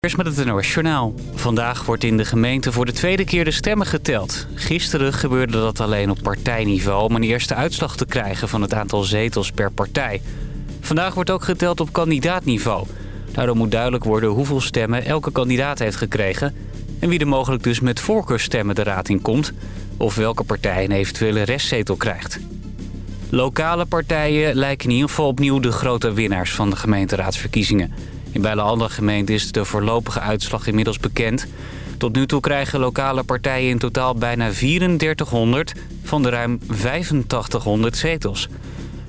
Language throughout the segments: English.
Eerst met het NOS. Vandaag wordt in de gemeente voor de tweede keer de stemmen geteld. Gisteren gebeurde dat alleen op partijniveau... om een eerste uitslag te krijgen van het aantal zetels per partij. Vandaag wordt ook geteld op kandidaatniveau. Daardoor moet duidelijk worden hoeveel stemmen elke kandidaat heeft gekregen... en wie er mogelijk dus met voorkeurstemmen de raad in komt... of welke partij een eventuele restzetel krijgt. Lokale partijen lijken in ieder geval opnieuw de grote winnaars van de gemeenteraadsverkiezingen... In bijna andere gemeenten is de voorlopige uitslag inmiddels bekend. Tot nu toe krijgen lokale partijen in totaal bijna 3400 van de ruim 8500 zetels.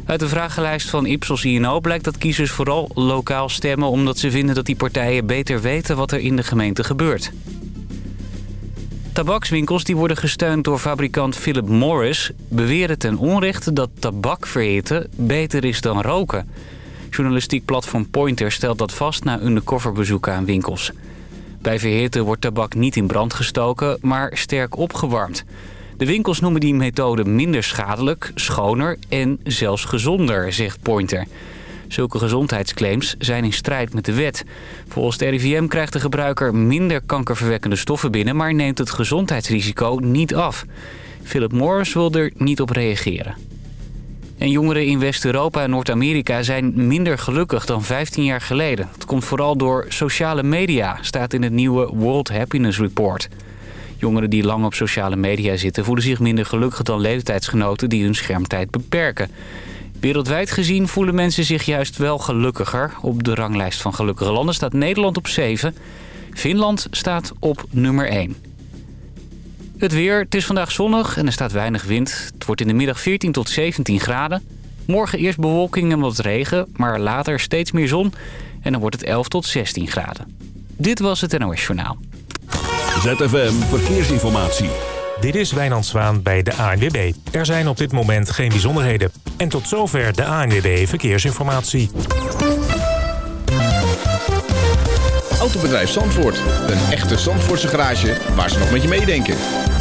Uit de vragenlijst van Ipsos INO blijkt dat kiezers vooral lokaal stemmen... omdat ze vinden dat die partijen beter weten wat er in de gemeente gebeurt. Tabakswinkels die worden gesteund door fabrikant Philip Morris... beweren ten onrechte dat tabak verhitten beter is dan roken... Journalistiek platform Pointer stelt dat vast na undercoverbezoeken aan winkels. Bij verhitten wordt tabak niet in brand gestoken, maar sterk opgewarmd. De winkels noemen die methode minder schadelijk, schoner en zelfs gezonder, zegt Pointer. Zulke gezondheidsclaims zijn in strijd met de wet. Volgens de RIVM krijgt de gebruiker minder kankerverwekkende stoffen binnen... maar neemt het gezondheidsrisico niet af. Philip Morris wil er niet op reageren. En jongeren in West-Europa en Noord-Amerika zijn minder gelukkig dan 15 jaar geleden. Het komt vooral door sociale media, staat in het nieuwe World Happiness Report. Jongeren die lang op sociale media zitten voelen zich minder gelukkig dan leeftijdsgenoten die hun schermtijd beperken. Wereldwijd gezien voelen mensen zich juist wel gelukkiger. Op de ranglijst van gelukkige landen staat Nederland op 7. Finland staat op nummer 1. Het weer, het is vandaag zonnig en er staat weinig wind. Het wordt in de middag 14 tot 17 graden. Morgen eerst bewolking en wat regen, maar later steeds meer zon. En dan wordt het 11 tot 16 graden. Dit was het NOS Journaal. ZFM Verkeersinformatie. Dit is Wijnand Zwaan bij de ANWB. Er zijn op dit moment geen bijzonderheden. En tot zover de ANWB Verkeersinformatie. Autobedrijf Zandvoort. Een echte Zandvoortse garage waar ze nog met je meedenken.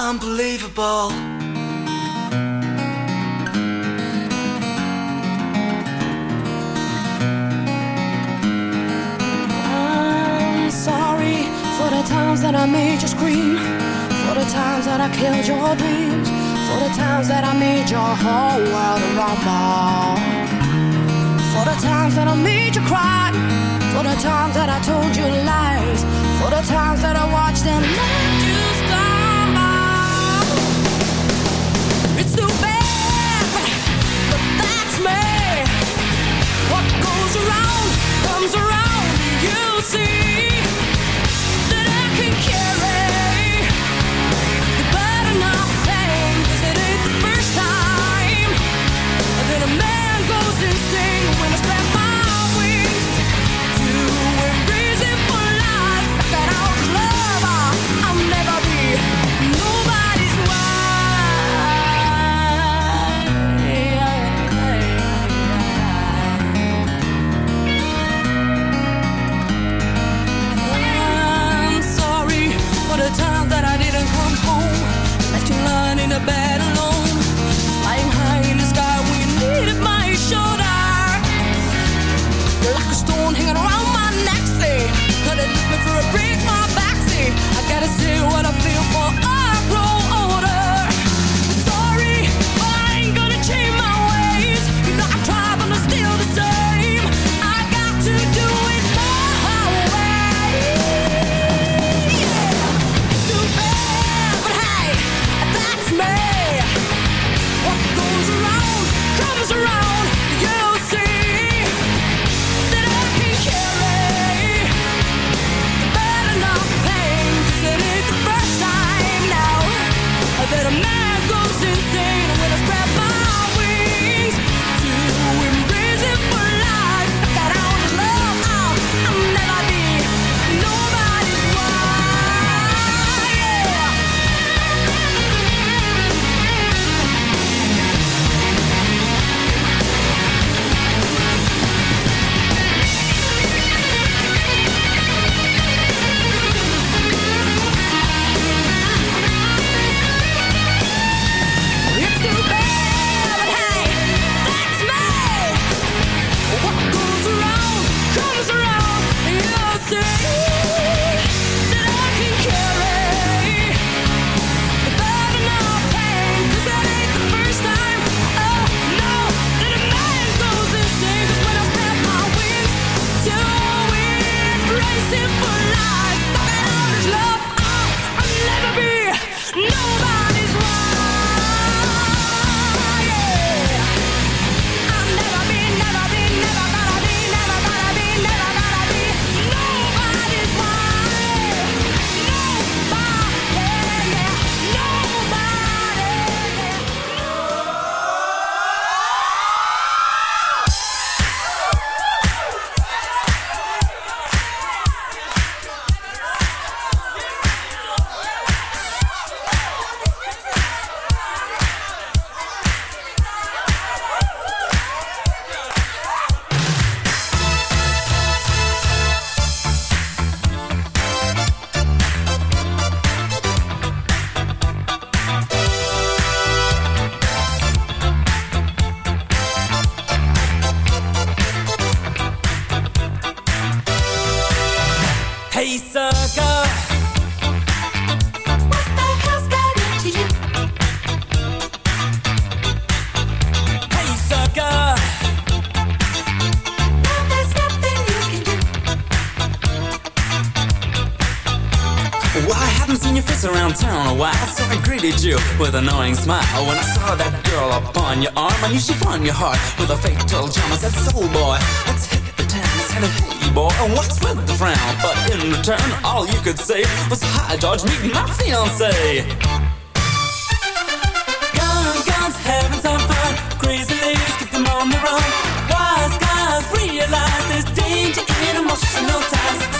unbelievable. I'm sorry for the times that I made you scream, for the times that I killed your dreams, for the times that I made your whole world rumble, for the times that I made you cry, for the times that I told you lies, for the times that I watched them let you. comes around, you see that I can carry. Your face around town a while, so I greeted you with an annoying smile. When I saw that girl upon your arm, I knew she'd won your heart with a fatal charm. I said, soul boy, let's hit the town. I said, hey boy, and what's with the frown? But in return, all you could say was, hi George, meet my fiance. Guns, guns, having some fun. Crazy ladies, keep them on the run. Wise guys realize there's danger in emotional ties.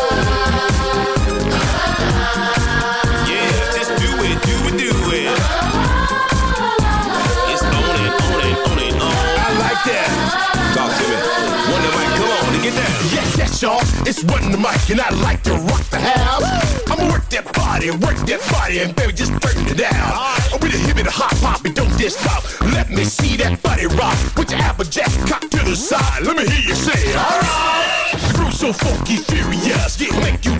It's running the mic, and I like to rock the house. I'ma work that body, work that body, and baby, just turn it down. Oh, I'm with a hip and a hot pop, and don't just stop. Let me see that body rock. Put your applejack cock to the side. Let me hear you say, alright. The groove's so funky, furious, yeah, make you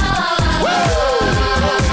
Yeah,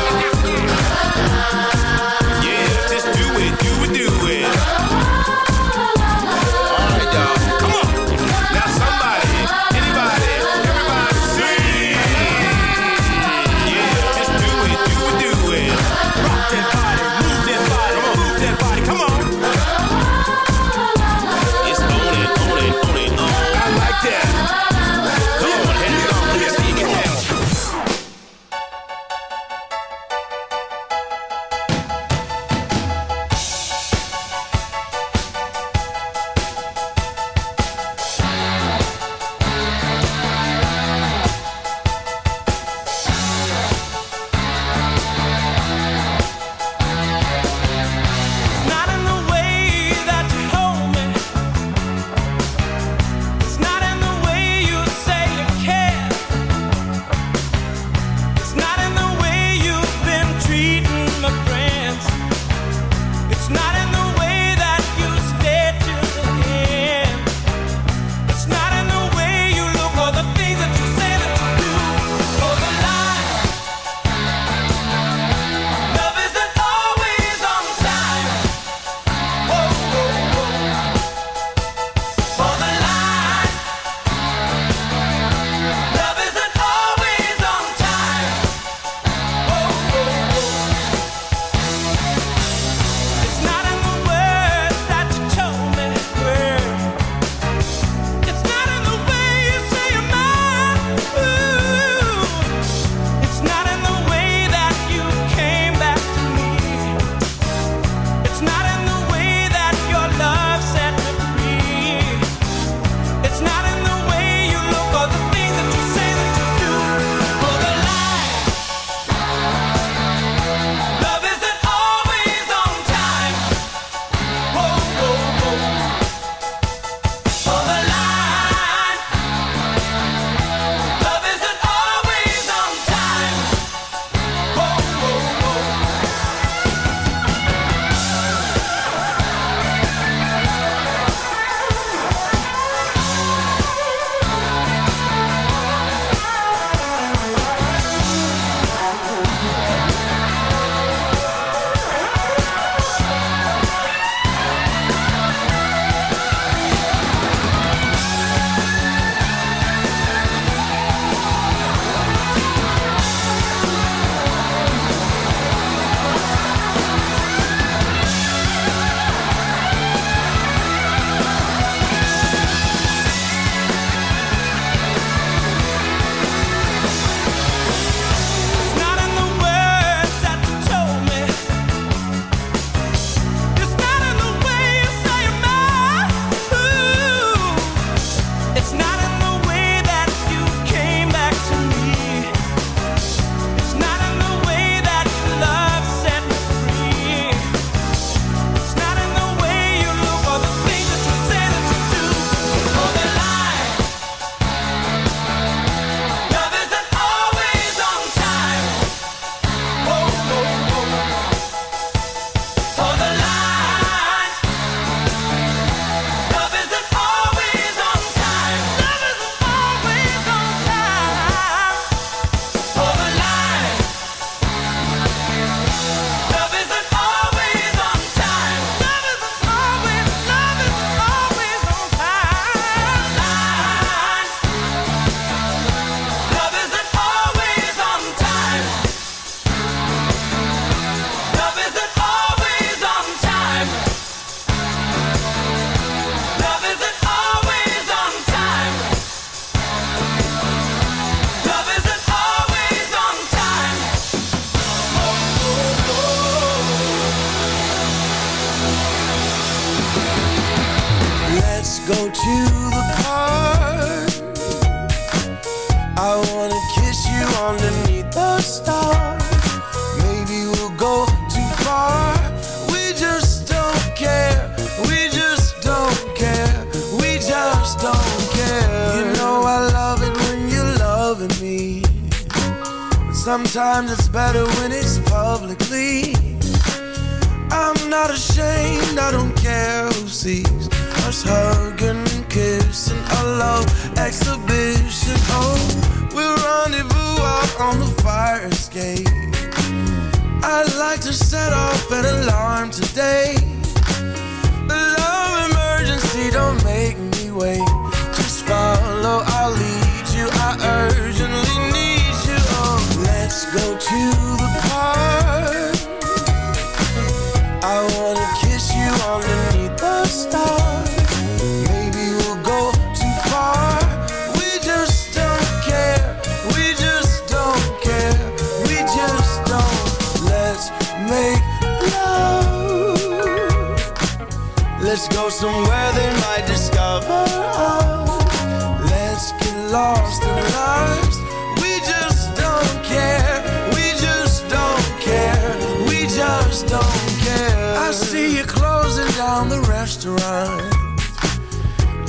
just don't care. I see you closing down the restaurant.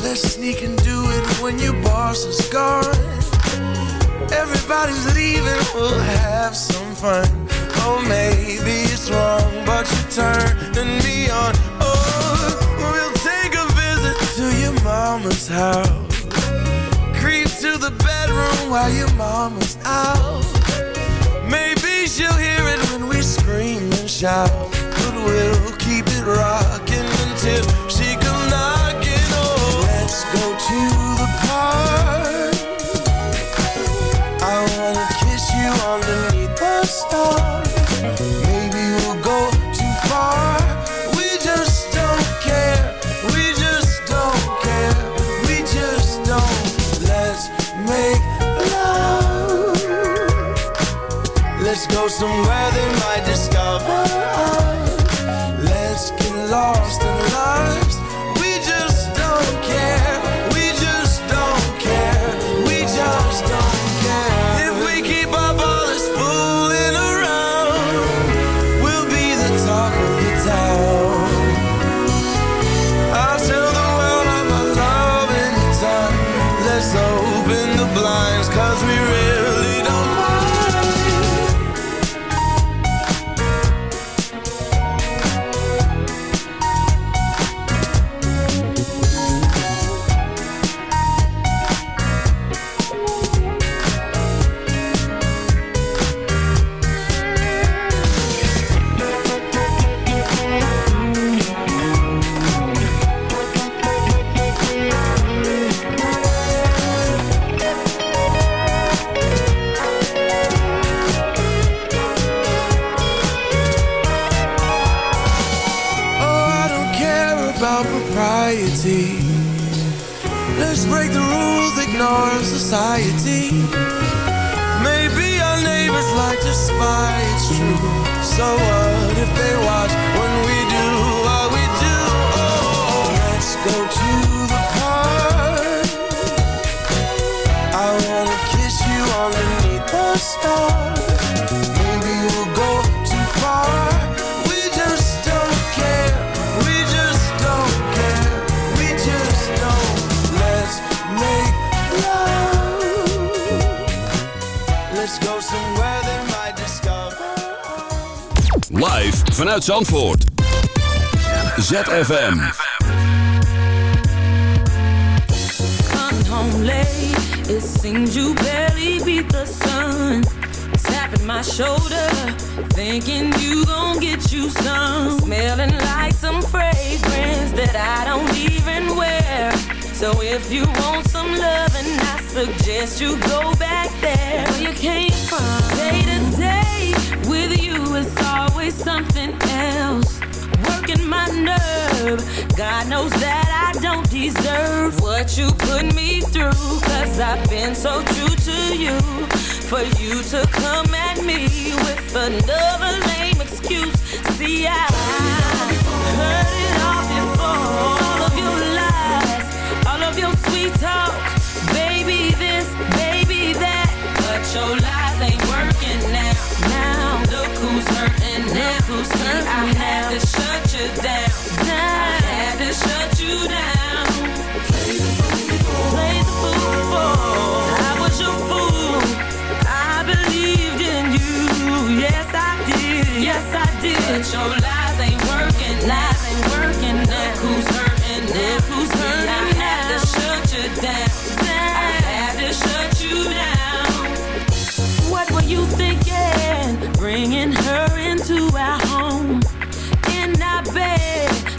Let's sneak and do it when your boss is gone. Everybody's leaving, we'll have some fun. Oh, maybe it's wrong, but you're turning me on. Oh, we'll take a visit to your mama's house. Creep to the bedroom while your mama's out. Maybe she'll hear shout. But we'll keep it rocking until she come knocking. Oh, let's go to society. Vanuit Zandvoort. ZFM. Coming home late, it seems you barely beat the sun. Tapping my shoulder, thinking you gon' get you some. Smelling like some fragrance that I don't even wear. So if you want some loving, I suggest you go back there where you came from. Day to day always something else working my nerve. God knows that I don't deserve what you put me through. Cause I've been so true to you. For you to come at me with another lame excuse. See, I heard it all before. All of your lies, all of your sweet talk. Baby, this, baby, that. But your lies ain't working now who's hurting and who's hurt.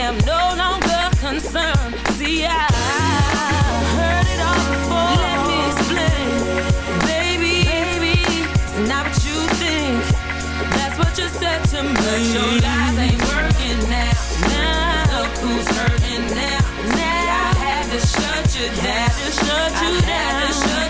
am no longer concerned. See, I heard it all before. Let me explain, baby. baby it's not what you think. That's what you said to me. But your lies ain't working now. now. Look who's hurting now. now. I had to shut you down. I Had to shut you I down.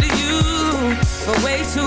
to you for way too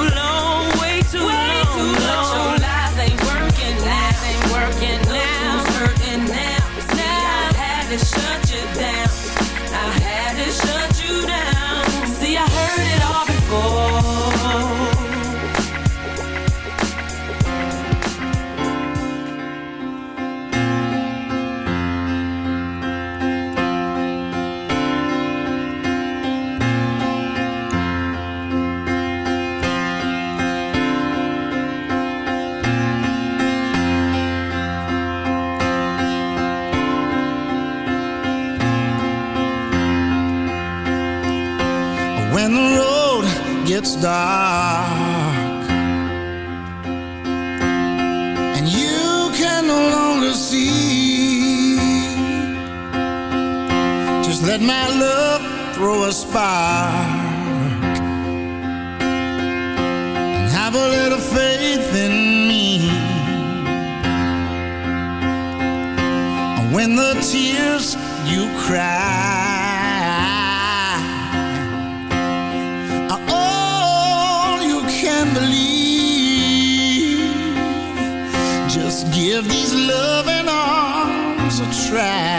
believe. Just give these loving arms a try.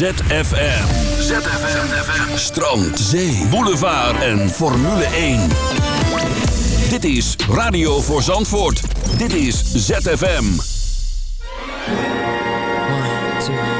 ZFM. ZFM. Strand, zee, boulevard en Formule 1. Dit is Radio voor Zandvoort. Dit is ZFM. One, two.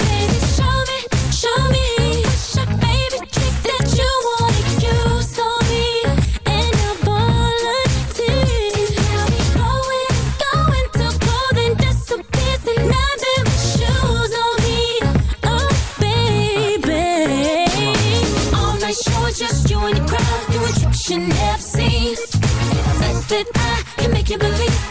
You. Oh, never seen. That I can make you believe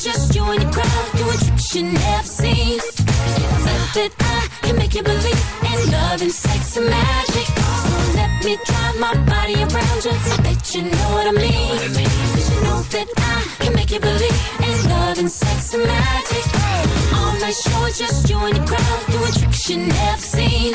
Just you and your crowd doing tricks you never seen. Bet that I can make you believe in love and sex and magic. So let me drive my body around you. I bet you know what I mean. Cause you know that I can make you believe in love and sex and magic. All night show just you and your crowd doing tricks you never seen.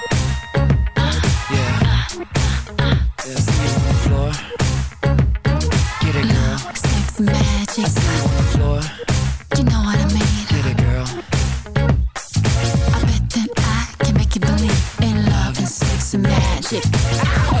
And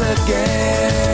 Again.